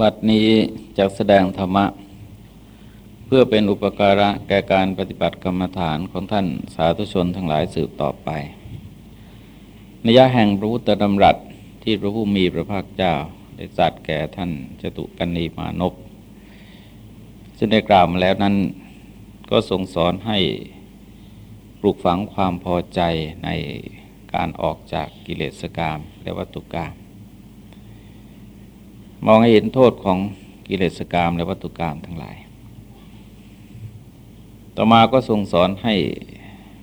บัดนี้จะแสดงธรรมะ เพื่อเป็นอุปการะแก่การปฏิบัติกรรมฐานของท่านสาธุชนทั้งหลายสืบต่อไปนิยะแห่งพระพุทธดำรัสที่พระผู้มีพระภาคเจ้าได้สัตว์แก่ท่านจตุกันนีมานพซึ่งได้กล่าวมาแล้วนั้นก็ทรงสอนให้ปลูกฝังความพอใจในการออกจากกิเลสกรรมและวัตถุกรรม มองให้เห็นโทษของกิเลสกรรมและวัตถุกรรมทั้งหลาย ต่อมาก็ทรงสอนให้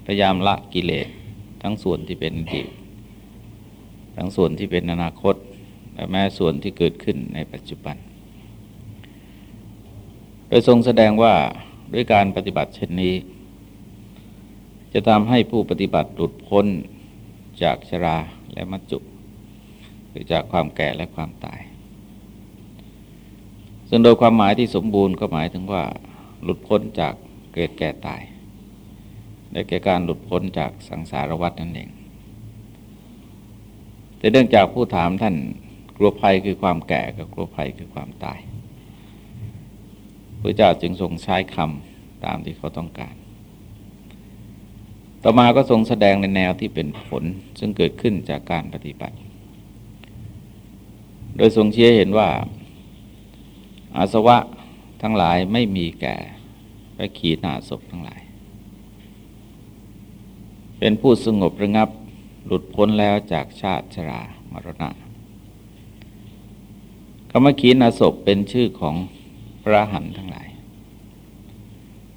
พยายามละกิเลสทั้งส่วนที่เป็นอดีตทั้งส่วนที่เป็นอนาคต และแม้ส่วนที่เกิดขึ้นในปัจจุบัน โดยทรงแสดงว่าด้วยการปฏิบัติเช่นนี้ จะทำให้ผู้ปฏิบัติหลุดพ้นจากชราและมัจจุหรือจากความแก่และความตาย ซึ่งโดยความหมายที่สมบูรณ์ก็หมายถึงว่าหลุดพ้นจากเกิดแก่ตาย ได้แก่การหลุดพ้นจากสังสารวัฏนั่นเอง แต่เนื่องจากผู้ถามท่านกลัวภัยคือความแก่กับกลัวภัยคือความตายพระเจ้าจึงทรงใช้คำตามที่เขาต้องการ ต่อมาก็ทรงแสดงในแนวที่เป็นผลซึ่งเกิดขึ้นจากการปฏิบัติ โดยทรงเชี้เห็นว่า อาสวะทั้งหลายไม่มีแก่ไปขีดหนาศพทั้งหลาย เป็นผู้สงบระงับหลุดพ้นแล้วจากชาติชรามรณะคำว่าขีณาศพเป็นชื่อของพระหันทั้งหลาย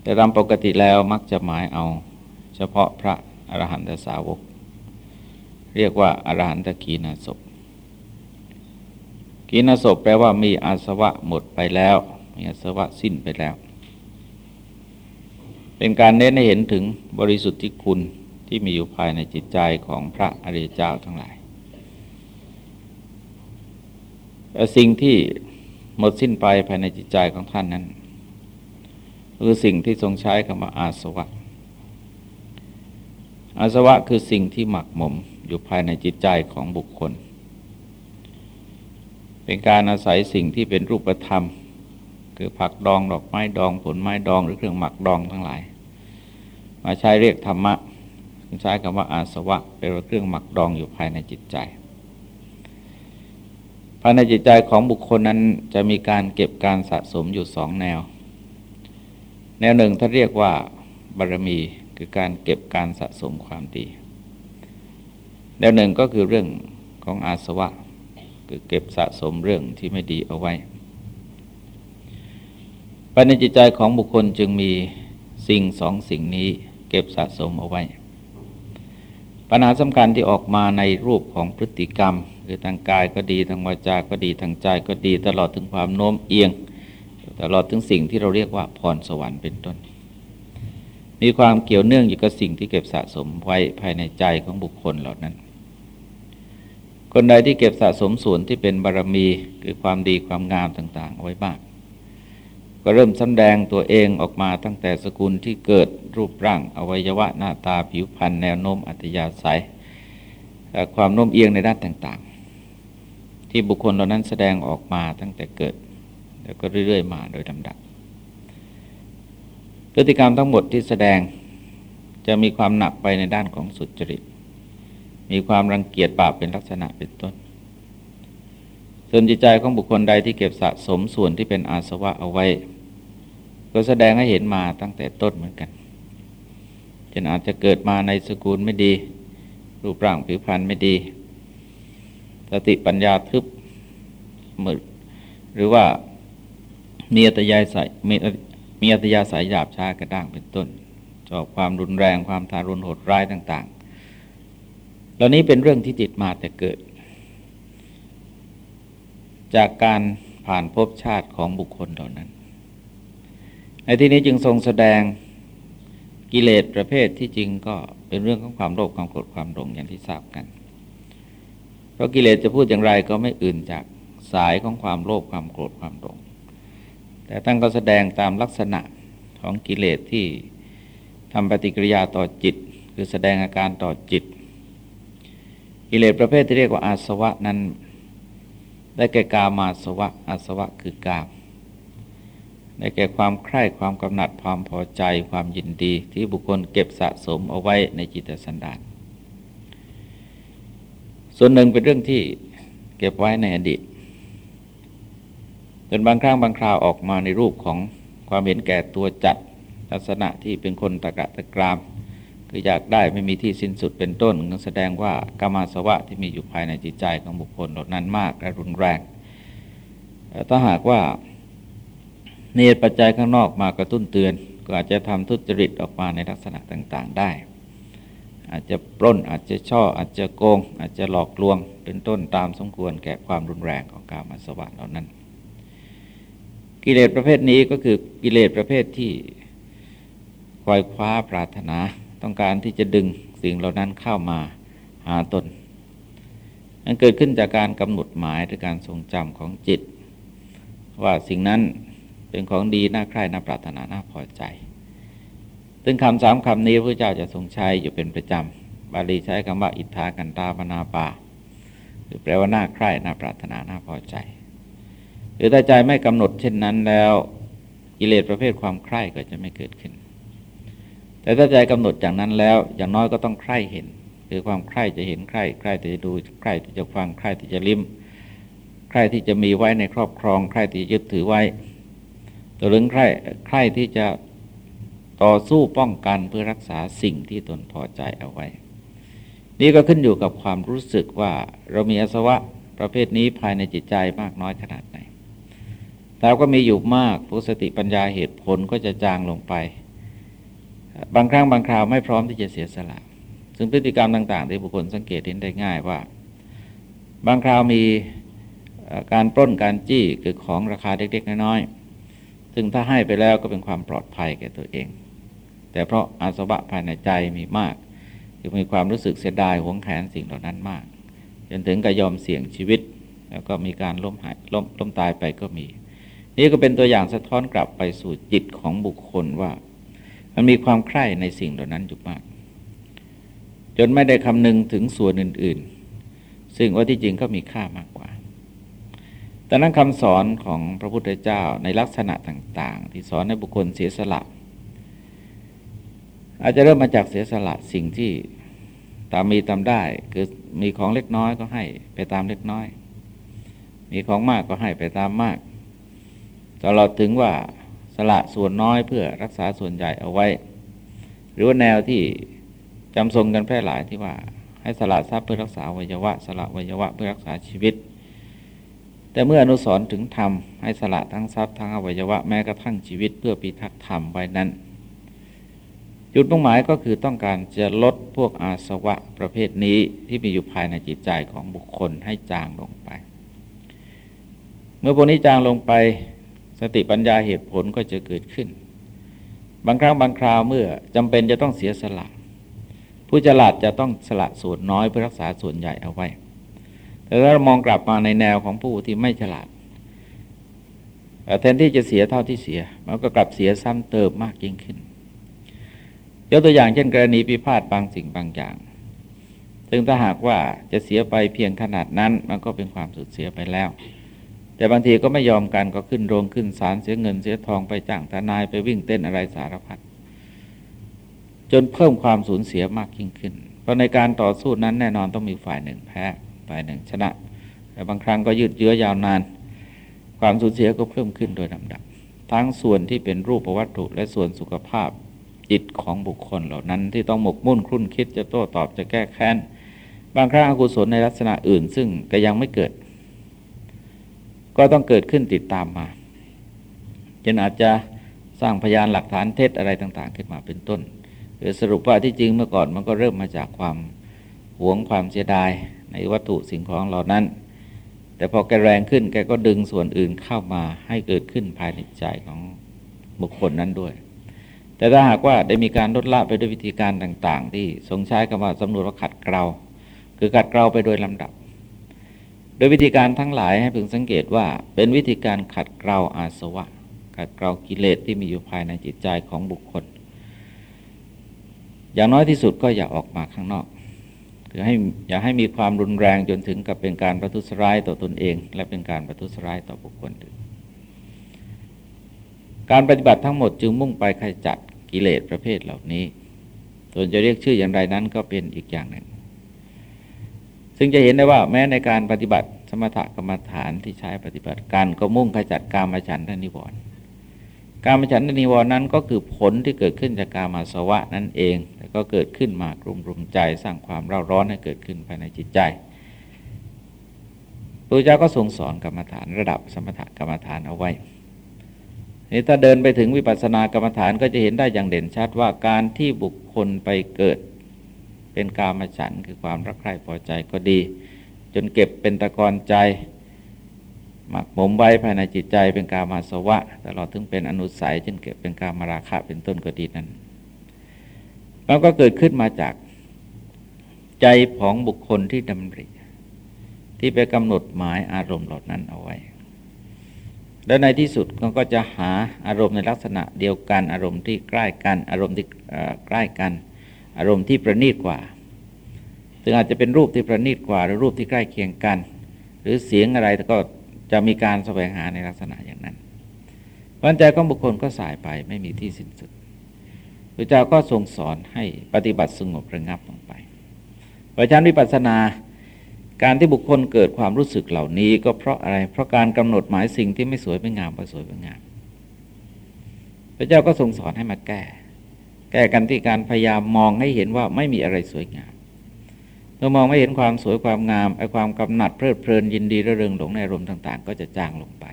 แต่ตามปกติแล้วมักจะหมายเอา เฉพาะพระอรหันตสาวก เรียกว่าอรหันตขีณาศพ กินศพแปลว่ามีอาสวะหมดไปแล้ว มีอาสวะสิ้นไปแล้ว เป็นการเน้นให้เห็นถึงบริสุทธิ์ที่คุณที่มีอยู่ภายในจิตใจของพระอริยเจ้าทั้งหลาย สิ่งที่หมดสิ้นไปภายในจิตใจของท่านนั้นคือสิ่งที่ทรงใช้คำว่าอาสวะ อาสวะคือสิ่งที่หมักหมมอยู่ภายในจิตใจของบุคคล เป็นการอาศัยสิ่งที่เป็นรูปธรรม คือผักดองดอกไม้ดองผลไม้ดองหรือเครื่องหมักดองทั้งหลาย มาใช้เรียกธรรมะใช้คำว่าอาสวะเป็นเครื่องหมักดองอยู่ภายในจิตใจ ภายในจิตใจของบุคคลนั้นจะมีการเก็บการสะสมอยู่สองแนว แนวหนึ่งท่านเรียกว่าบารมีคือการเก็บการสะสมความดีแนวหนึ่งก็คือเรื่องของอาสวะ คือเก็บสะสมเรื่องที่ไม่ดีเอาไว้ภายในจิตใจของบุคคลจึงมีสิ่งสองสิ่งนี้เก็บสะสมเอาไว้ ปัญหาสำคัญที่ออกมาในรูปของพฤติกรรม คือทางกายก็ดีทางวาจาก็ดีทางใจก็ดีตลอดถึงความโน้มเอียง ตลอดถึงสิ่งที่เราเรียกว่าพรสวรรค์เป็นต้น มีความเกี่ยวเนื่องอยู่กับสิ่งที่เก็บสะสมไว้ภายในใจของบุคคลเหล่านั้น คนใดที่เก็บสะสมส่วนที่เป็นบารรมีคือความดีความงามต่าง ๆ เอาไว้บ้างก็เริ่มสำแดงตัวเองออกมาตั้งแต่สกุลที่เกิดรูปร่างอวัยวะหน้าตาผิวพรรณแนวโน้มอัตยาศัย ความโน้มเอียงในด้านต่างๆ ที่บุคคลเหล่านั้นแสดงออกมาตั้งแต่เกิด แล้วก็เรื่อยๆ มาโดยลำดับพฤติกรรมทั้งหมดที่แสดงจะมีความหนักไปในด้านของสุจริต มีความรังเกียจบาปเป็นลักษณะเป็นต้น ส่วนจิตใจของบุคคลใดที่เก็บสะสมส่วนที่เป็นอาสวะเอาไว้ ก็แสดงให้เห็นมาตั้งแต่ต้นเหมือนกันจนอาจจะเกิดมาในสกุลไม่ดี รูปร่างผิวพรรณไม่ดี สติปัญญาทึบมืดหรือว่ามีอัตยาสายมีมีอัตยาสายหยาบช้ากระด้างเป็นต้นชอบความรุนแรงความทารุณโหดร้ายต่าง เหล่านี้เป็นเรื่องที่ติดมาแต่เกิด จากการผ่านภพชาติของบุคคลเหล่านั้น ในที่นี้จึงทรงแสดงกิเลสประเภทที่จริงก็เป็นเรื่องของความโลภความโกรธความหลงอย่างที่ทราบกัน เพราะกิเลสจะพูดอย่างไรก็ไม่อื่นจากสายของความโลภความโกรธความหลง แต่ตั้งก็แสดงตามลักษณะของกิเลสที่ทำปฏิกิริยาต่อจิต คือแสดงอาการต่อจิต กิเลสประเภทที่เรียกว่าอาสวะนั้นได้แก่กามาสวะอาสวะคือกามได้แก่ความใคร่ความกำหนัดความพอใจความยินดีที่บุคคลเก็บสะสมเอาไว้ในจิตสันดานส่วนหนึ่งเป็นเรื่องที่เก็บไว้ในอดีตจนบางครั้งบางคราวออกมาในรูปของความเห็นแก่ตัวจัดลักษณะที่เป็นคนตะกะตะกราม คืออยากได้ไม่มีที่สิ้นสุดเป็นต้นแสดงว่ากามาสวะที่มีอยู่ภายในจิตใจของบุคคลเหล่านั้นมากและรุนแรงถ้าหากว่าเนตปัจจัยข้างนอกมากระตุ้นเตือน ก็อาจจะทำทุจริตออกมาในลักษณะต่างๆได้ อาจจะปล้นอาจจะช่อ อาจจะโกง อาจจะหลอกลวง เป็นต้นตามสมควรแก่ความรุนแรงของกามาสวะเหล่านั้น กิเลสประเภทนี้ก็คือกิเลสประเภทที่ควายคว้าปรารถนา ต้องการที่จะดึงสิ่งเหล่านั้นเข้ามาหาตนมันเกิดขึ้นจากการกำหนดหมายหรือการทรงจำของจิต ว่าสิ่งนั้นเป็นของดีน่าใคร่น่าปรารถนาน่าพอใจ ซึ่งคำสามคำนี้พระเจ้าจะทรงใช้อยู่เป็นประจำ บาลีใช้คำว่า อิทธากันตาปนาปาหรือแปลว่าน่าใคร่น่าปรารถนาน่าพอใจ หรือถ้าใจไม่กำหนดเช่นนั้นแล้วกิเลสประเภทความใคร่ก็จะไม่เกิดขึ้น แต่ถ้าใจกำหนดอย่างนั้นแล้ว อย่างน้อยก็ต้องใคร่เห็น คือความใคร่จะเห็นใคร่ใคร่ที่จะดูใคร่ที่จะฟังใคร่ที่จะลิ้มใคร่ที่จะมีไว้ในครอบครองใคร่ที่ยึดถือไว้ตัวเรื่องใคร่ใคร่ที่จะต่อสู้ป้องกันเพื่อรักษาสิ่งที่ตนพอใจเอาไว้ นี่ก็ขึ้นอยู่กับความรู้สึกว่าเรามีอสวะประเภทนี้ภายในจิตใจมากน้อยขนาดไหนเราก็มีอยู่มากผู้สติปัญญาเหตุผลก็จะจางลงไป บางครั้งบางคราวไม่พร้อมที่จะเสียสละซึ่งพฤติกรรมต่างๆ ที่บุคคลสังเกตเห็นได้ง่ายว่า บางคราวมีการปล้นการจี้คือของราคาเล็กๆน้อยๆซึ่งถ้าให้ไปแล้วก็เป็นความปลอดภัยแก่ตัวเอง แต่เพราะอาสวะภายในใจมีมากคือมีความรู้สึกเสียดายหวงแขนสิ่งเหล่านั้นมาก จนถึงกับยอมเสี่ยงชีวิต แล้วก็มีการล้มหายล้มล้มตายไปก็มี นี่ก็เป็นตัวอย่างสะท้อนกลับไปสู่จิตของบุคคลว่า มันมีความใคร่ในสิ่งเหล่านั้นอยู่มาก จนไม่ได้คำนึงถึงส่วนอื่น ๆ ซึ่งว่าที่จริงก็มีค่ามากกว่าแต่นั้นคำสอนของพระพุทธเจ้าในลักษณะต่าง ๆ ที่สอนให้บุคคลเสียสละ อาจจะเริ่มมาจากเสียสละสิ่งที่ตามมีตามได้ คือมีของเล็กน้อยก็ให้ไปตามเล็กน้อย มีของมากก็ให้ไปตามมากตลอดถึงว่า สละส่วนน้อยเพื่อรักษาส่วนใหญ่เอาไว้ หรือว่าแนวที่จำทรงกันแพร่หลายที่ว่า ให้สละทรัพย์เพื่อรักษาวัยวะ สละวัยวะเพื่อรักษาชีวิต แต่เมื่ออนุสรถึงธรรมให้สละทั้งทรัพย์ทั้งอวัยวะแม้กระทั่งชีวิตเพื่อพิทักษ์ธรรมไว้นั้น จุดมุ่งหมายก็คือต้องการจะลดพวกอาสวะประเภทนี้ที่มีอยู่ภายในจิตใจของบุคคลให้จางลงไป เมื่อพวกนี้จางลงไป สติปัญญาเหตุผลก็จะเกิดขึ้น บางครั้งบางคราวเมื่อจำเป็นจะต้องเสียสละ ผู้ฉลาดจะต้องสละส่วนน้อยเพื่อรักษาส่วนใหญ่เอาไว้ แต่ถ้ามองกลับมาในแนวของผู้ที่ไม่ฉลาดแทนที่จะเสียเท่าที่เสีย มันก็กลับเสียซ้ำเติมมากยิ่งขึ้น ยกตัวอย่างเช่นกรณีพิพาทบางสิ่งบางอย่าง ซึ่งถ้าหากว่าจะเสียไปเพียงขนาดนั้น มันก็เป็นความสูญเสียไปแล้ว แต่บางทีก็ไม่ยอมกันก็ขึ้นโรงขึ้นศาลเสียเงินเสียทองไปจ้างทนายไปวิ่งเต้นอะไรสารพัดจนเพิ่มความสูญเสียมากยิ่งขึ้น เพราะในการต่อสู้นั้นแน่นอนต้องมีฝ่ายหนึ่งแพ้ฝ่ายหนึ่งชนะ แต่บางครั้งก็ยืดเยื้อยาวนาน ความสูญเสียก็เพิ่มขึ้นโดยลำดับ ทั้งส่วนที่เป็นรูปวัตถุและส่วนสุขภาพจิตของบุคคลเหล่านั้นที่ต้องหมกมุ่นครุ่นคิดจะโต้ตอบจะแก้แค้น บางครั้งอกุศลในลักษณะอื่นซึ่งก็ยังไม่เกิด ก็ต้องเกิดขึ้นติดตามมาจนอาจจะสร้างพยานหลักฐานเท็จอะไรต่างๆ ขึ้นมาเป็นต้นหรือสรุปว่าที่จริงเมื่อก่อนมันก็เริ่มมาจากความหวงความเสียดายในวัตถุสิ่งของเหล่านั้น แต่พอแกแรงขึ้นแกก็ดึงส่วนอื่นเข้ามาให้เกิดขึ้นภายในใจของบุคคลนั้นด้วย แต่ถ้าหากว่าได้มีการลดละไปด้วยวิธีการต่าง ๆ ที่ทรงใช้คำว่าสำนวนว่าขัดเกลาคือขัดเกลาไปโดยลำดับ โดยวิธีการทั้งหลายให้พึงสังเกตว่าเป็นวิธีการขัดเกลาอาสวะ ขัดเกลากิเลสที่มีอยู่ภายในจิตใจของบุคคล อย่างน้อยที่สุดก็อย่าออกมาข้างนอกคือให้อย่าให้มีความรุนแรงจนถึงกับเป็นการประทุษร้ายต่อตนเอง และเป็นการประทุษร้ายต่อบุคคลอื่นการปฏิบัติทั้งหมดจึงมุ่งไปขจัดกิเลสประเภทเหล่านี้ส่วนจะเรียกชื่ออย่างไรนั้นก็เป็นอีกอย่างหนึ่ง ซึ่งจะเห็นได้ว่าแม้ในการปฏิบัติสมถกรรมฐานที่ใช้ปฏิบัติการก็มุ่งขจัดกามฉันทนิวรณ์การมฉันทนิวรณ์นั้นก็คือผลที่เกิดขึ้นจากการมาสวะนั่นเองแต่ก็เกิดขึ้นมากลุ่มรุมใจสร้างความเร่าร้อนให้เกิดขึ้นภายในจิตใจพระเจ้าก็ทรงสอนกรรมฐานระดับสมถกรรมฐานเอาไว้นี่ถ้าเดินไปถึงวิปัสสนากรรมฐานก็จะเห็นได้อย่างเด่นชัดว่าการที่บุคคลไปเกิด เป็นกามฉันคือความรักใคร่พอใจก็ดี จนเก็บเป็นตะกอนใจหมักหมมไว้ภายในจิตใจเป็นกามาสวะตลอดถึงเป็นอนุสัยจนเก็บเป็นกามาราคะเป็นต้นก็ดีนั้น แล้วก็เกิดขึ้นมาจากใจของบุคคลที่ดำริ ที่ไปกำหนดหมายอารมณ์เหล่านั้นเอาไว้ และในที่สุดเราก็จะหาอารมณ์ในลักษณะเดียวกัน อารมณ์ที่ใกล้กัน อารมณ์ที่ใกล้กัน อารมณ์ที่ประณีตกว่า ซึ่งอาจจะเป็นรูปที่ประณีตกว่า หรือรูปที่ใกล้เคียงกัน หรือเสียงอะไรก็จะมีการแสวงหาในลักษณะอย่างนั้นวันใจของบุคคลก็สายไปไม่มีที่สิ้นสุดพระเจ้าก็ทรงสอนให้ปฏิบัติสงบระงับลงไปเพราะฉะนั้นวิปัสสนา การที่บุคคลเกิดความรู้สึกเหล่านี้ ก็เพราะอะไร เพราะการกำหนดหมายสิ่งที่ไม่สวยไม่งามไปสวยไม่งาม พระเจ้าก็ทรงสอนให้มาแก้ แก้กันที่การพยายามมองให้เห็นว่าไม่มีอะไรสวยงามเมื่อมองไม่เห็นความสวยความงามไอ้ความกำหนัดเพลิดเพลินยินดีระเริงหลงในอารมณ์ต่าง ๆ ก็จะจางลงไป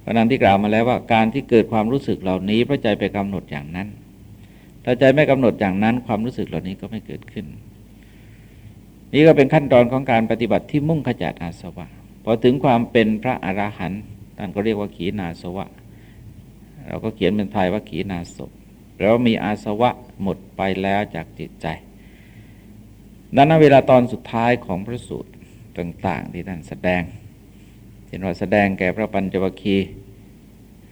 เพราะนั้นที่กล่าวมาแล้วว่าการที่เกิดความรู้สึกเหล่านี้พระใจไปกำหนดอย่างนั้นถ้าใจไม่กำหนดอย่างนั้น ความรู้สึกเหล่านี้ก็ไม่เกิดขึ้น นี่ก็เป็นขั้นตอนของการปฏิบัติที่มุ่งขจัดอาสวะพอถึงความเป็นพระอราหันต์ท่านก็เรียกว่าขีนาสวะ เราก็เขียนเป็นไทยว่าขีนาศพ แล้วมีอาสวะหมดไปแล้วจากจิตใจดังนั้นเวลาตอนสุดท้ายของพระสูตรต่าง ๆ ที่ท่านแสดงเช่นว่าแสดงแก่พระปัญจวัคคี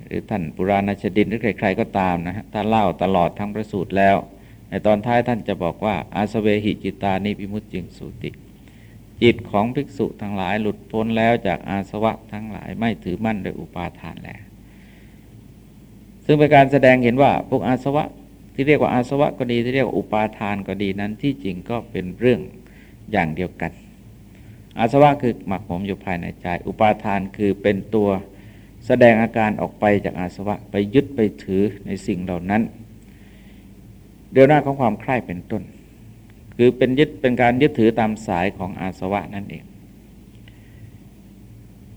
หรือท่านปุราณชดินหรือใครๆก็ตามนะฮะถ้านเล่าตลอดทั้งพระสูตรแล้ว ในตอนท้ายท่านจะบอกว่า อาสเวหิจิตานิพิมุตจิงสุติ จิตของภิกษุทั้งหลายหลุดพ้นแล้วจากอาสวะทั้งหลายไม่ถือมั่นโดยอุปาทานแล้ว ซึ่งเป็นการแสดงเห็นว่าพวกอาสวะที่เรียกว่าอาสวะก็ดีที่เรียกว่าอุปาทานก็ดีนั้นที่จริงก็เป็นเรื่องอย่างเดียวกัน อาสวะคือหมักหมมอยู่ภายในใจ อุปาทานคือเป็นตัวแสดงอาการออกไปจากอาสวะไปยึดไปถือในสิ่งเหล่านั้น เดียวหน้าของความใคร่เป็นต้น คือเป็นยึดเป็นการยึดถือตามสายของอาสวะนั่นเอง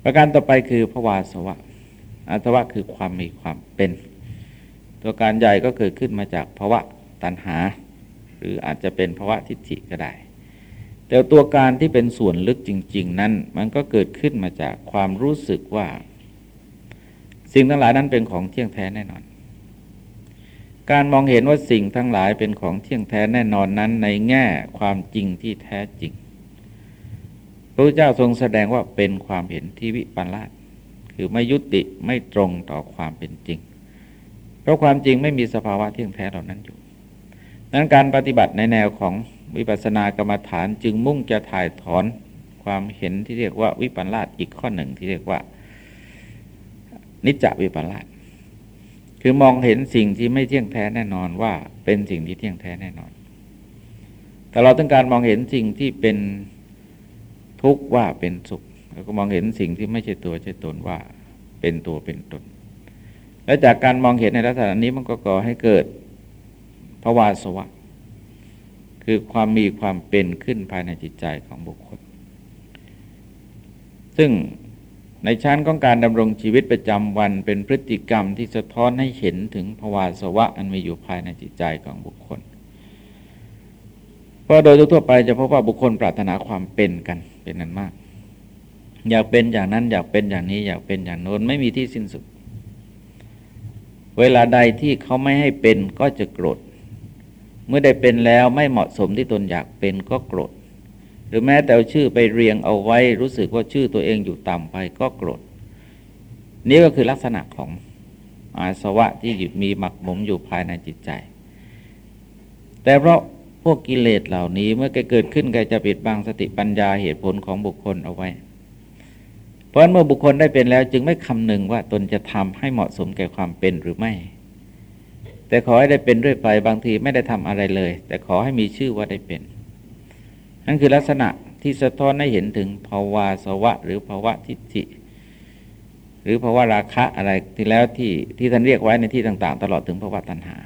ประการต่อไปคือภวาสวะอาสวะคือความมีความเป็น ตัวการใหญ่ก็เกิดขึ้นมาจากภาวะตัณหา หรืออาจจะเป็นภาวะทิฏฐิก็ได้ แต่ตัวการที่เป็นส่วนลึกจริง ๆ นั้น มันก็เกิดขึ้นมาจากความรู้สึกว่า สิ่งทั้งหลายนั้นเป็นของเที่ยงแท้แน่นอน การมองเห็นว่าสิ่งทั้งหลายเป็นของเที่ยงแท้แน่นอนนั้น ในแง่ความจริงที่แท้จริงพระเจ้าทรงแสดงว่าเป็นความเห็นที่วิปลาสคือไม่ยุติไม่ตรงต่อความเป็นจริง ราะความจริงไม่มีสภาวะเที่ยงแท้เหล่านั้นอยู่นั้นการปฏิบัติในแนวของวิปัสสนากรรมฐานจึงมุ่งจะถ่ายถอนความเห็นที่เรียกว่าวิปัลลาสอีกข้อหนึ่งที่เรียกว่า นิจจวิปัลลาสคือมองเห็นสิ่งที่ไม่เที่ยงแท้แน่นอนว่าเป็นสิ่งที่เที่ยงแท้แน่นอน แต่เราต้องการมองเห็นสิ่งที่เป็นทุกข์ว่าเป็นสุข แล้วก็มองเห็นสิ่งที่ไม่ใช่ตัวใช่ตนว่าเป็นตัวเป็นตน และจากการมองเห็นในลักษณะนี้มันก็ก่อให้เกิดภาวะสวะ คือความมีความเป็นขึ้นภายในจิตใจของบุคคล ซึ่งในชั้นของการดำรงชีวิตประจำวันเป็นพฤติกรรมที่สะท้อนให้เห็นถึงภาวะสวะอันมีอยู่ภายในจิตใจของบุคคล เพราะโดยทั่วไปจะพบว่าบุคคลปรารถนาความเป็นกันเป็นนั้นมาก อยากเป็นอย่างนั้นอยากเป็นอย่างนี้อยากเป็นอย่างโน้นไม่มีที่สิ้นสุด เวลาใดที่เขาไม่ให้เป็นก็จะโกรธ เมื่อได้เป็นแล้วไม่เหมาะสมที่ตนอยากเป็นก็โกรธ หรือแม้แต่เอาชื่อไปเรียงเอาไว้ รู้สึกว่าชื่อตัวเองอยู่ต่ำไปก็โกรธ นี่ก็คือลักษณะของอาสวะที่หยุดมีหมักหมมอยู่ภายในจิตใจ แต่เพราะพวกกิเลสเหล่านี้เมื่อเกิดขึ้นก็จะปิดบังสติปัญญาเหตุผลของบุคคลเอาไว้ เพราะเมื่อบุคคลได้เป็นแล้ว จึงไม่คำนึงว่าตนจะทำให้เหมาะสมแก่ความเป็นหรือไม่ แต่ขอให้ได้เป็นด้วยไปบางทีไม่ได้ทำอะไรเลย แต่ขอให้มีชื่อว่าได้เป็นนั่นคือลักษณะที่สะท้อนให้เห็นถึงภาวะสวะ หรือภาวะทิฏฐิหรือภาวะราคะอะไรที่แล้วที่ที่ท่านเรียกไว้ในที่ต่าง ๆ ตลอดถึงภาวะตัณหา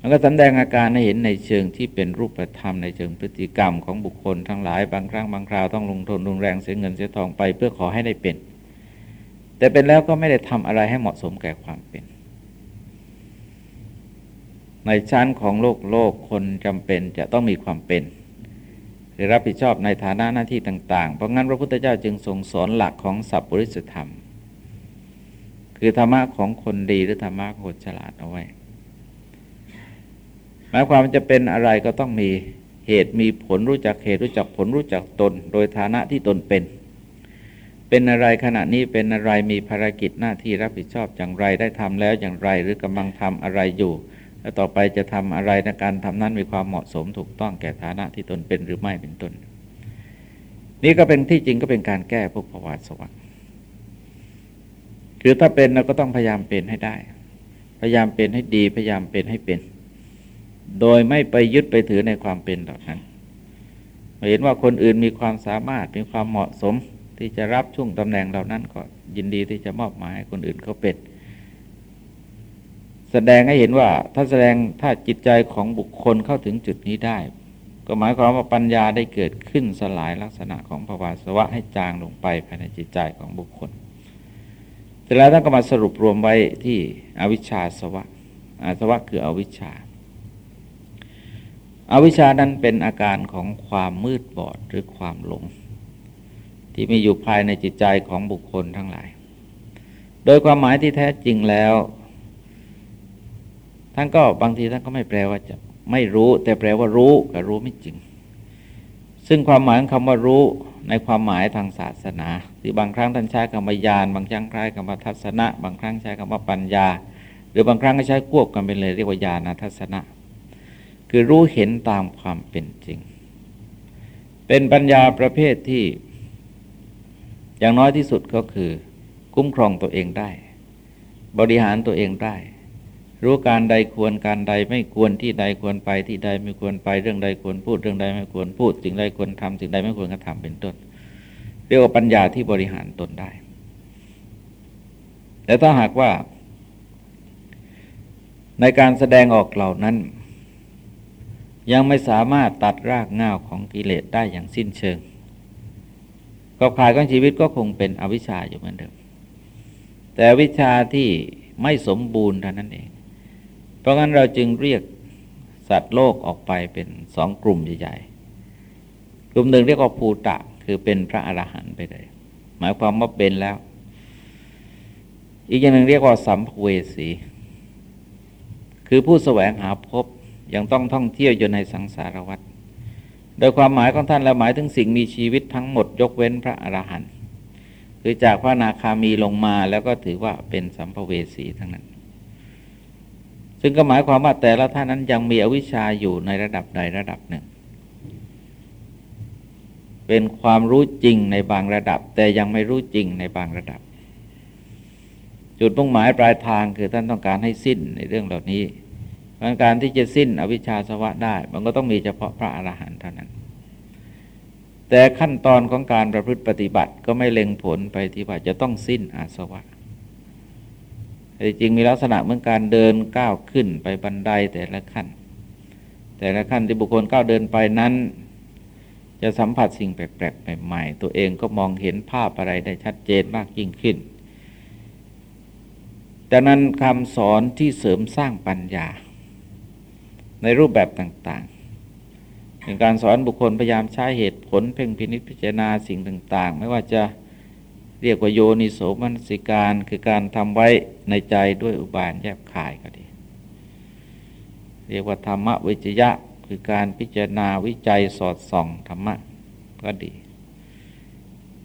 มันก็แสดงอาการให้เห็นในเชิงที่เป็นรูปธรรมในเชิงพฤติกรรมของบุคคลทั้งหลายบางครั้งบางคราวต้องลงทุนลงแรงเสียเงินเสียทองไปเพื่อขอให้ได้เป็น แต่เป็นแล้วก็ไม่ได้ทำอะไรให้เหมาะสมแก่ความเป็น ในชั้นของโลกโลกคนจำเป็นจะต้องมีความเป็นหรือรับผิดชอบในฐานะหน้าที่ต่าง ๆ เพราะงั้นพระพุทธเจ้าจึงทรงสอนหลักของสัพปริสธรรม คือธรรมะของคนดีหรือธรรมะของคนฉลาดเอาไว้ หมายความจะเป็นอะไรก็ต้องมีเหตุมีผลรู้จักเหตุรู้จักผลรู้จักตน โดยฐานะที่ตนเป็น เป็นอะไรขณะนี้เป็นอะไรมีภารกิจหน้าที่รับผิดชอบอย่างไรได้ทำแล้วอย่างไรหรือกำลังทำอะไรอยู่ แล้วต่อไปจะทำอะไรในการทำนั้นมีความเหมาะสมถูกต้องแก่ฐานะที่ตนเป็นหรือไม่เป็นต้นนี่ก็เป็นที่จริงก็เป็นการแก้พวกภาวะสวรรค์คือถ้าเป็นเราก็ต้องพยายามเป็นให้ได้ พยายามเป็นให้ดีพยายามเป็นให้เป็น โดยไม่ไปยึดไปถือในความเป็นเหล่านั้นเห็นว่าคนอื่นมีความสามารถมีความเหมาะสมที่จะรับช่วงตำแหน่งเหล่านั้นก็ยินดีที่จะมอบหมายให้คนอื่นเขาเป็น แสดงให้เห็นว่าถ้าแสดงถ้าจิตใจของบุคคลเข้าถึงจุดนี้ได้ ก็หมายความว่าปัญญาได้เกิดขึ้นสลายลักษณะของภาวะสวะให้จางลงไปภายในจิตใจของบุคคลเสร็จแล้วท่านก็มาสรุปรวมไว้ที่อวิชชาสวะอาสวะคืออวิชชา อวิชานั้นเป็นอาการของความมืดบอดหรือความหลง ที่มีอยู่ภายในจิตใจของบุคคลทั้งหลาย โดยความหมายที่แท้จริงแล้วท่านก็บางทีท่านก็ไม่แปลว่าจะไม่รู้ แต่แปลว่ารู้กับรู้ไม่จริง ซึ่งความหมายของคำว่ารู้ในความหมายทางศาสนา ที่บางครั้งท่านใช้คำว่าญาณบางครั้งคล้คำว่าทัศนะ บางครั้งใช้คำว่าปัญญา หรือบางครั้งก็ใช้ควบกันไปเลยเรียกว่าญาณทัศนะ คือรู้เห็นตามความเป็นจริง เป็นปัญญาประเภทที่ อย่างน้อยที่สุดก็คือ คุ้มครองตัวเองได้ บริหารตัวเองได้ รู้การใดควรการใดไม่ควรที่ใดควรไปที่ใดไม่ควรไปเรื่องใดควรพูดเรื่องใดไม่ควรพูด สิ่งใดควรทำสิ่งใดไม่ควรกระทำเป็นต้นเรียกว่าปัญญาที่บริหารตนได้ แต่ถ้าหากว่า ในการแสดงออกเหล่านั้น ยังไม่สามารถตัดรากง่าวของกิเลสได้อย่างสิ้นเชิงกอบขายของชีวิตก็คงเป็นอวิชชาอยู่เหมือนเดิม แต่วิชาที่ไม่สมบูรณ์เท่านั้นเอง เพราะงั้นเราจึงเรียกสัตว์โลกออกไปเป็นสองกลุ่มใหญ่ๆ กลุ่มหนึ่งเรียกว่าภูตะคือเป็นพระอรหันต์ไปเลย หมายความว่าเป็นแล้ว อีกอย่างหนึ่งเรียกว่าสัมภเวสี คือผู้แสวงหาพบ ยังต้องท่องเที่ยวอยู่ในสังสารวัฏโดยความหมายของท่านแล้วหมายถึงสิ่งมีชีวิตทั้งหมดยกเว้นพระอรหันต์คือจากพระนาคามีลงมาแล้วก็ถือว่าเป็นสัมภเวสีทั้งนั้น ซึ่งก็หมายความว่าแต่ละท่านนั้นยังมีอวิชชาอยู่ในระดับใดระดับหนึ่ง เป็นความรู้จริงในบางระดับ แต่ยังไม่รู้จริงในบางระดับ จุดมุ่งหมายปลายทางคือท่านต้องการให้สิ้นในเรื่องเหล่านี้ การที่จะสิ้นอวิชชาสวะได้ มันก็ต้องมีเฉพาะพระอรหันต์เท่านั้น แต่ขั้นตอนของการประพฤติปฏิบัติก็ไม่เล็งผลไปที่ว่าจะต้องสิ้นอาสวะแต่จริงมีลักษณะเหมือนการเดินก้าวขึ้นไปบันไดแต่ละขั้น แต่ละขั้นที่บุคคลก้าวเดินไปนั้น จะสัมผัสสิ่งแปลกๆใหม่ๆ ตัวเองก็มองเห็นภาพอะไรได้ชัดเจนมากยิ่งขึ้นดังนั้นคำสอนที่เสริมสร้างปัญญา ในรูปแบบต่างๆเป็นการสอนบุคคลพยายามใช้เหตุผลเพ่งพินิจพิจารณาสิ่งต่าง ๆ ไม่ว่าจะเรียกว่าโยนิโสมนสิการคือการทำไว้ในใจด้วยอุบายแยบขายก็ดี เรียกว่าธรรมวิจยะคือการพิจารณาวิจัยสอดส่องธรรมะก็ดี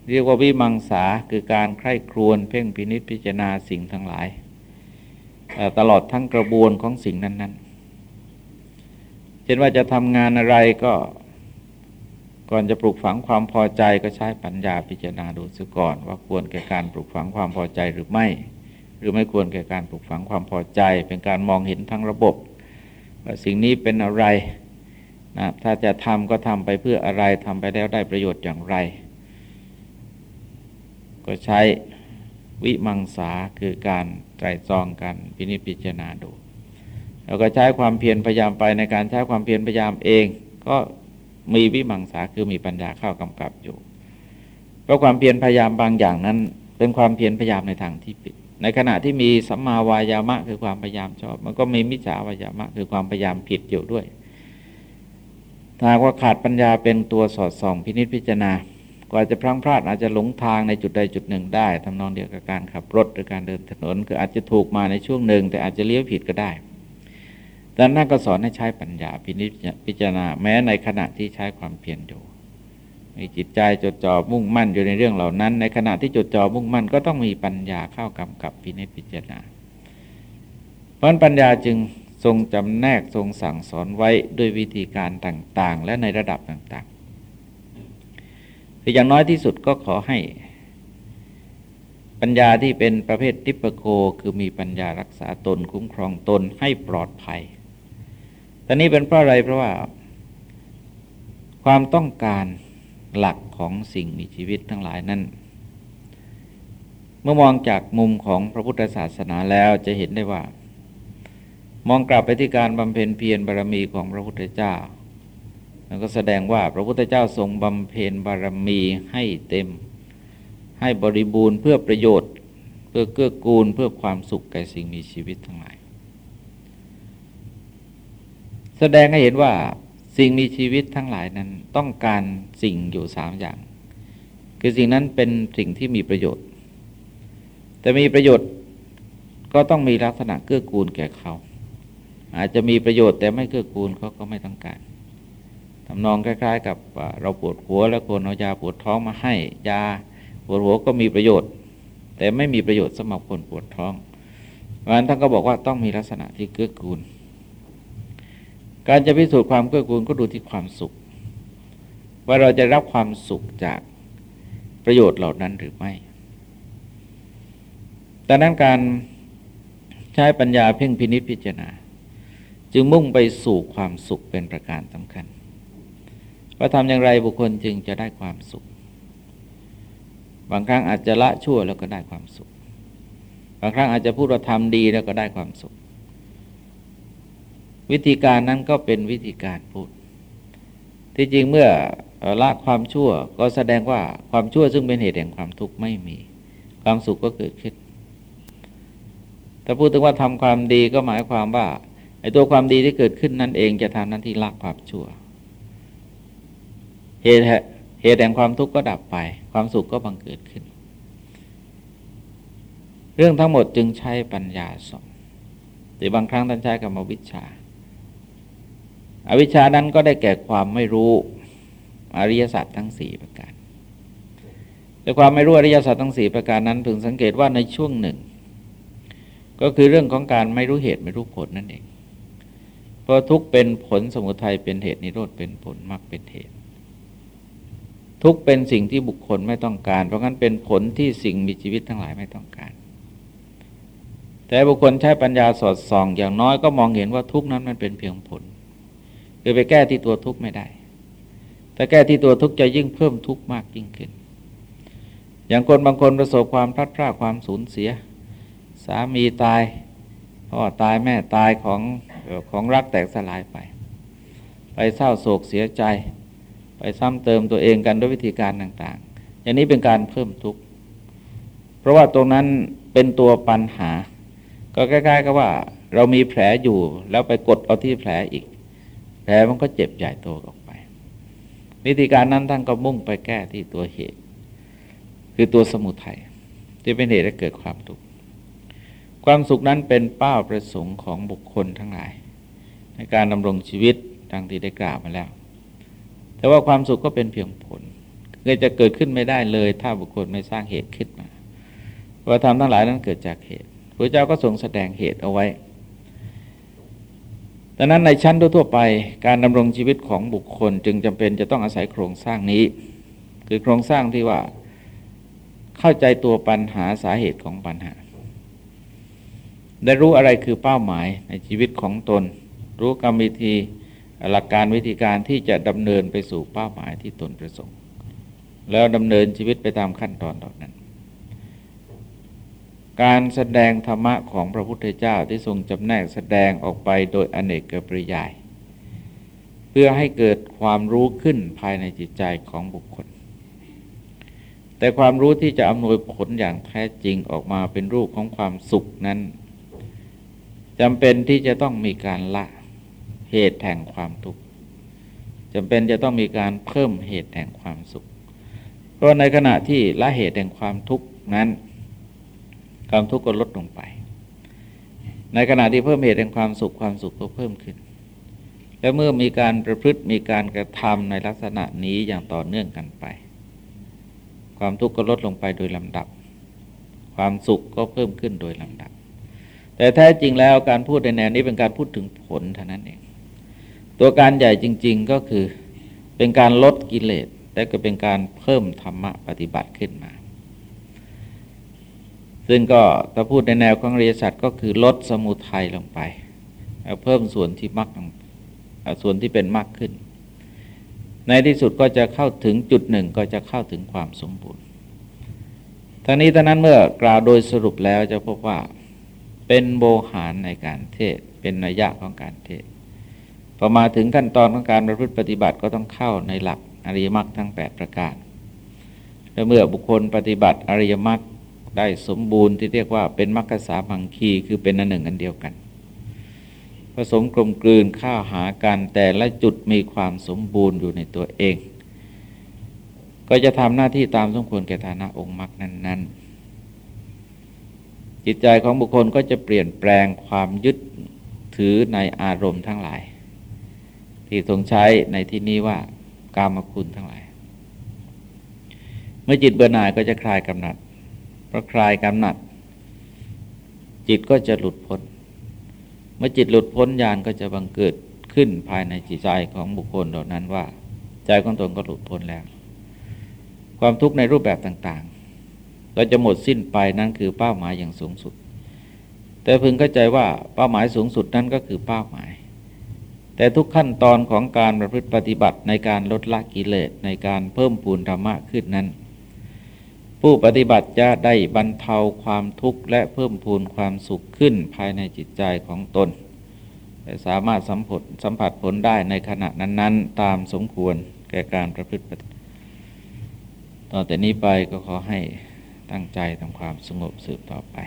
เรียกว่าวิมังสาคือการใคร่ครวญเพ่งพินิจพิจารณาสิ่งทั้งหลาย ตลอดทั้งกระบวนของสิ่งนั้นๆ เช่นว่าจะทำงานอะไรก็ ก่อนจะปลูกฝังความพอใจก็ใช้ปัญญาพิจารณาดูซะก่อน ว่าควรแก่การปลูกฝังความพอใจหรือไม่ หรือไม่ควรแก่การปลูกฝังความพอใจ เป็นการมองเห็นทั้งระบบ ว่าสิ่งนี้เป็นอะไรนะถ้าจะทำก็ทำไปเพื่ออะไรทำไปแล้วได้ประโยชน์อย่างไร ก็ใช้วิมังสาคือการไตรตรองกันพินิจพิจารณาดู แล้วก็ใช้ความเพียรพยายามไปในการใช้ความเพียรพยายามเอง ก็มีวิมังสาคือมีปัญญาเข้ากำกับอยู่ เพราะความเพียรพยายามบางอย่างนั้น เป็นความเพียรพยายามในทางที่ผิด ในขณะที่มีสัมมาวายามะคือความพยายามชอบ มันก็มีมิจฉาวายามะคือความพยายามผิดอยู่ด้วยถ้าว่าขาดปัญญาเป็นตัวสอดส่องพินิจพิจารณากว่าจะพลั้งพลาดอาจจะหลงทางในจุดใดจุดหนึ่งได้ทำนองเดียวกับการขับรถหรือการเดินถนนคืออาจจะถูกมาในช่วงหนึ่ง แต่อาจจะเลี้ยวผิดก็ได้ ดังนั้นก็สอนให้ใช้ปัญญาพินิจพิจารณาแม้ในขณะที่ใช้ความเพียรอยู่มีจิตใจจดจ่อมุ่งมั่นอยู่ในเรื่องเหล่านั้น ในขณะที่จดจ่อมุ่งมั่นก็ต้องมีปัญญาเข้ากำกับพินิจพิจารณา เพราะปัญญาจึงทรงจำแนกทรงสั่งสอนไว้ด้วยวิธีการต่างๆ และในระดับต่างๆคืออย่างน้อยที่สุดก็ขอให้ ปัญญาที่เป็นประเภททิปโกคือมีปัญญารักษาตนคุ้มครองตนให้ปลอดภัย ตอนนี้เป็นเพราะอะไรเพราะว่า ความต้องการหลักของสิ่งมีชีวิตทั้งหลายนั้น เมื่อมองจากมุมของพระพุทธศาสนาแล้วจะเห็นได้ว่า มองกลับไปที่การบำเพ็ญเพียรบารมีของพระพุทธเจ้าแล้วก็แสดงว่าพระพุทธเจ้าทรงบำเพ็ญบารมีให้เต็ม ให้บริบูรณ์เพื่อประโยชน์ เพื่อเกื้อกูลเพื่อความสุขแก่สิ่งมีชีวิตทั้งหลาย แสดงให้เห็นว่าสิ่งมีชีวิตทั้งหลายนั้นต้องการสิ่งอยู่สามอย่าง คือสิ่งนั้นเป็นสิ่งที่มีประโยชน์ แต่มีประโยชน์ก็ต้องมีลักษณะเกื้อกูลแก่เขา อาจจะมีประโยชน์แต่ไม่เกื้อกูลเขาก็ไม่ต้องการทำนองคล้ายๆ กับเราปวดหัวแล้วคนเอายาปวดท้องมาให้ ยาปวดหัวก็มีประโยชน์ แต่ไม่มีประโยชน์สำหรับคนปวดท้องเพราะฉะนั้นท่านก็บอกว่าต้องมีลักษณะที่เกื้อกูล การจะพิสูจน์ความเกื้อกูลก็ดูที่ความสุข ว่าเราจะรับความสุขจากประโยชน์เหล่านั้นหรือไม่ดังนั้นการใช้ปัญญาเพ่งพินิจพิจารณา จึงมุ่งไปสู่ความสุขเป็นประการสำคัญว่าทำอย่างไรบุคคลจึงจะได้ความสุข บางครั้งอาจจะละชั่วแล้วก็ได้ความสุข บางครั้งอาจจะพูดว่าทำดีแล้วก็ได้ความสุข วิธีการนั้นก็เป็นวิธีการพูด ที่จริงเมื่อละความชั่วก็แสดงว่าความชั่วซึ่งเป็นเหตุแห่งความทุกข์ไม่มี ความสุขก็เกิดขึ้นแต่พูดถึงว่าทำความดีก็หมายความว่าไอ้ตัวความดีที่เกิดขึ้นนั่นเองจะทำหน้าที่ละความชั่ว เหตุเหตุแห่งความทุกข์ก็ดับไป ความสุขก็บังเกิดขึ้น เรื่องทั้งหมดจึงใช้ปัญญาสอนแต่บางครั้งท่านใช้กรรมวิชา อวิชชานั้นก็ได้แก่ความไม่รู้อริยสัจทั้งสี่ประการแต่ความไม่รู้อริยสัจทั้งสี่ประการนั้นพึงสังเกตว่าในช่วงหนึ่ง ก็คือเรื่องของการไม่รู้เหตุไม่รู้ผลนั่นเอง เพราะทุกเป็นผลสมุทัยเป็นเหตุนิโรธเป็นผลมรรคเป็นเหตุ ทุกเป็นสิ่งที่บุคคลไม่ต้องการ เพราะงั้นเป็นผลที่สิ่งมีชีวิตทั้งหลายไม่ต้องการ แต่บุคคลใช้ปัญญาสอดส่อง อย่างน้อยก็มองเห็นว่าทุกนั้นมันเป็นเพียงผล คือไปแก้ที่ตัวทุกข์ไม่ได้แต่แก้ที่ตัวทุกข์จะยิ่งเพิ่มทุกข์มากยิ่งขึ้น อย่างคนบางคนประสบความพลาดพลาดความสูญเสีย สามีตายพ่อตายแม่ตายของของรักแตกสลายไป ไปเศร้าโศกเสียใจ ไปซ้ำเติมตัวเองกันด้วยวิธีการต่างๆ อย่างนี้เป็นการเพิ่มทุกข์ เพราะว่าตรงนั้นเป็นตัวปัญหา ก็ใกล้ๆกับว่าเรามีแผลอยู่แล้วไปกดเอาที่แผลอีก แผลมันก็เจ็บใหญ่โตออกไป วิธีการนั้นท่านก็มุ่งไปแก้ที่ตัวเหตุ คือตัวสมุทัยที่เป็นเหตุให้เกิดความทุกข์ความสุขนั้นเป็นเป้าประสงค์ของบุคคลทั้งหลาย ในการดำรงชีวิตดังที่ได้กล่าวมาแล้ว แต่ว่าความสุขก็เป็นเพียงผลเกิดจะเกิดขึ้นไม่ได้เลย ถ้าบุคคลไม่สร้างเหตุขึ้นมาว่าทำทั้งหลายนั้นเกิดจากเหตุพระเจ้าก็ทรงแสดงเหตุเอาไว้ ดังนั้นในชั้นทั่วไปการดำรงชีวิตของบุคคลจึงจำเป็นจะต้องอาศัยโครงสร้างนี้ คือโครงสร้างที่ว่าเข้าใจตัวปัญหาสาเหตุของปัญหา ได้รู้อะไรคือเป้าหมายในชีวิตของตน รู้กรรมวิธีหลักการวิธีการที่จะดำเนินไปสู่เป้าหมายที่ตนประสงค์ แล้วดำเนินชีวิตไปตามขั้นตอนเหล่านั้น การแสดงธรรมะของพระพุทธเจ้าที่ทรงจำแนกแสดงออกไปโดยอเนกปริยาย เพื่อให้เกิดความรู้ขึ้นภายในจิตใจของบุคคล แต่ความรู้ที่จะอำนวยผลอย่างแท้จริงออกมาเป็นรูปของความสุขนั้นจำเป็นที่จะต้องมีการละเหตุแห่งความทุกข์จำเป็นจะต้องมีการเพิ่มเหตุแห่งความสุข เพราะในขณะที่ละเหตุแห่งความทุกข์นั้น ความทุกข์ก็ลดลงไป ในขณะที่เพิ่มเหตุแห่งความสุขความสุขก็เพิ่มขึ้น และเมื่อมีการประพฤติมีการกระทำในลักษณะนี้อย่างต่อเนื่องกันไป ความทุกข์ก็ลดลงไปโดยลำดับ ความสุขก็เพิ่มขึ้นโดยลำดับ แต่แท้จริงแล้วการพูดในแนวนี้เป็นการพูดถึงผลเท่านั้นเอง ตัวการใหญ่จริง ๆก็คือเป็นการลดกิเลสแต่ก็เป็นการเพิ่มธรรมะปฏิบัติขึ้นมา ซึ่งก็ถ้าพูดในแนวของเรียสัตว์ก็คือลดสมุทัยลงไป เพิ่มส่วนที่มักส่วนที่เป็นมากขึ้น ในที่สุดก็จะเข้าถึงจุดหนึ่งก็จะเข้าถึงความสมบูรณ์ทั้งนี้ทั้งนั้นเมื่อกล่าวโดยสรุปแล้วจะพบว่าเป็นโบหารในการเทศเป็นนัยยะของการเทศพอมาถึงขั้นตอนของการประพฤติปฏิบัติก็ต้องเข้าในหลักอริยมรรคทั้ง 8 ประการและเมื่อบุคคลปฏิบัติอริยมรรค ได้สมบูรณ์ที่เรียกว่าเป็นมรรคสามังคีคือเป็นอันหนึ่งอันเดียวกัน ผสมกลมกลืนข้าหากันแต่ละจุดมีความสมบูรณ์อยู่ในตัวเอง ก็จะทำหน้าที่ตามสมควรแก่ฐานะองค์มรรคนั้น ๆ จิตใจของบุคคลก็จะเปลี่ยนแปลงความยึดถือในอารมณ์ทั้งหลาย ที่ทรงใช้ในที่นี้ว่ากามคุณทั้งหลาย เมื่อจิตเบื่อหน่ายก็จะคลายกำหนัด เพราะคลายกำหนัด จิตก็จะหลุดพ้น เมื่อจิตหลุดพ้นญาณก็จะบังเกิดขึ้นภายในจิตใจของบุคคลเหล่านั้นว่า ใจของตนก็หลุดพ้นแล้ว ความทุกข์ในรูปแบบต่างๆ ก็จะหมดสิ้นไปนั่นคือเป้าหมายอย่างสูงสุด แต่พึงเข้าใจว่าเป้าหมายสูงสุดนั้นก็คือเป้าหมายแต่ทุกขั้นตอนของการประพฤติปฏิบัติในการลดละกิเลสในการเพิ่มพูนธรรมะขึ้นนั้น ผู้ปฏิบัติจะได้บรรเทาความทุกข์และเพิ่มพูนความสุขขึ้นภายในจิตใจของตนและสามารถสัมผัสสัมผัสผลได้ในขณะนั้น ๆ ตามสมควรแก่การประพฤติปฏิบัติต่อแต่นี้ไปก็ขอให้ตั้งใจทำความสงบสืบต่อไป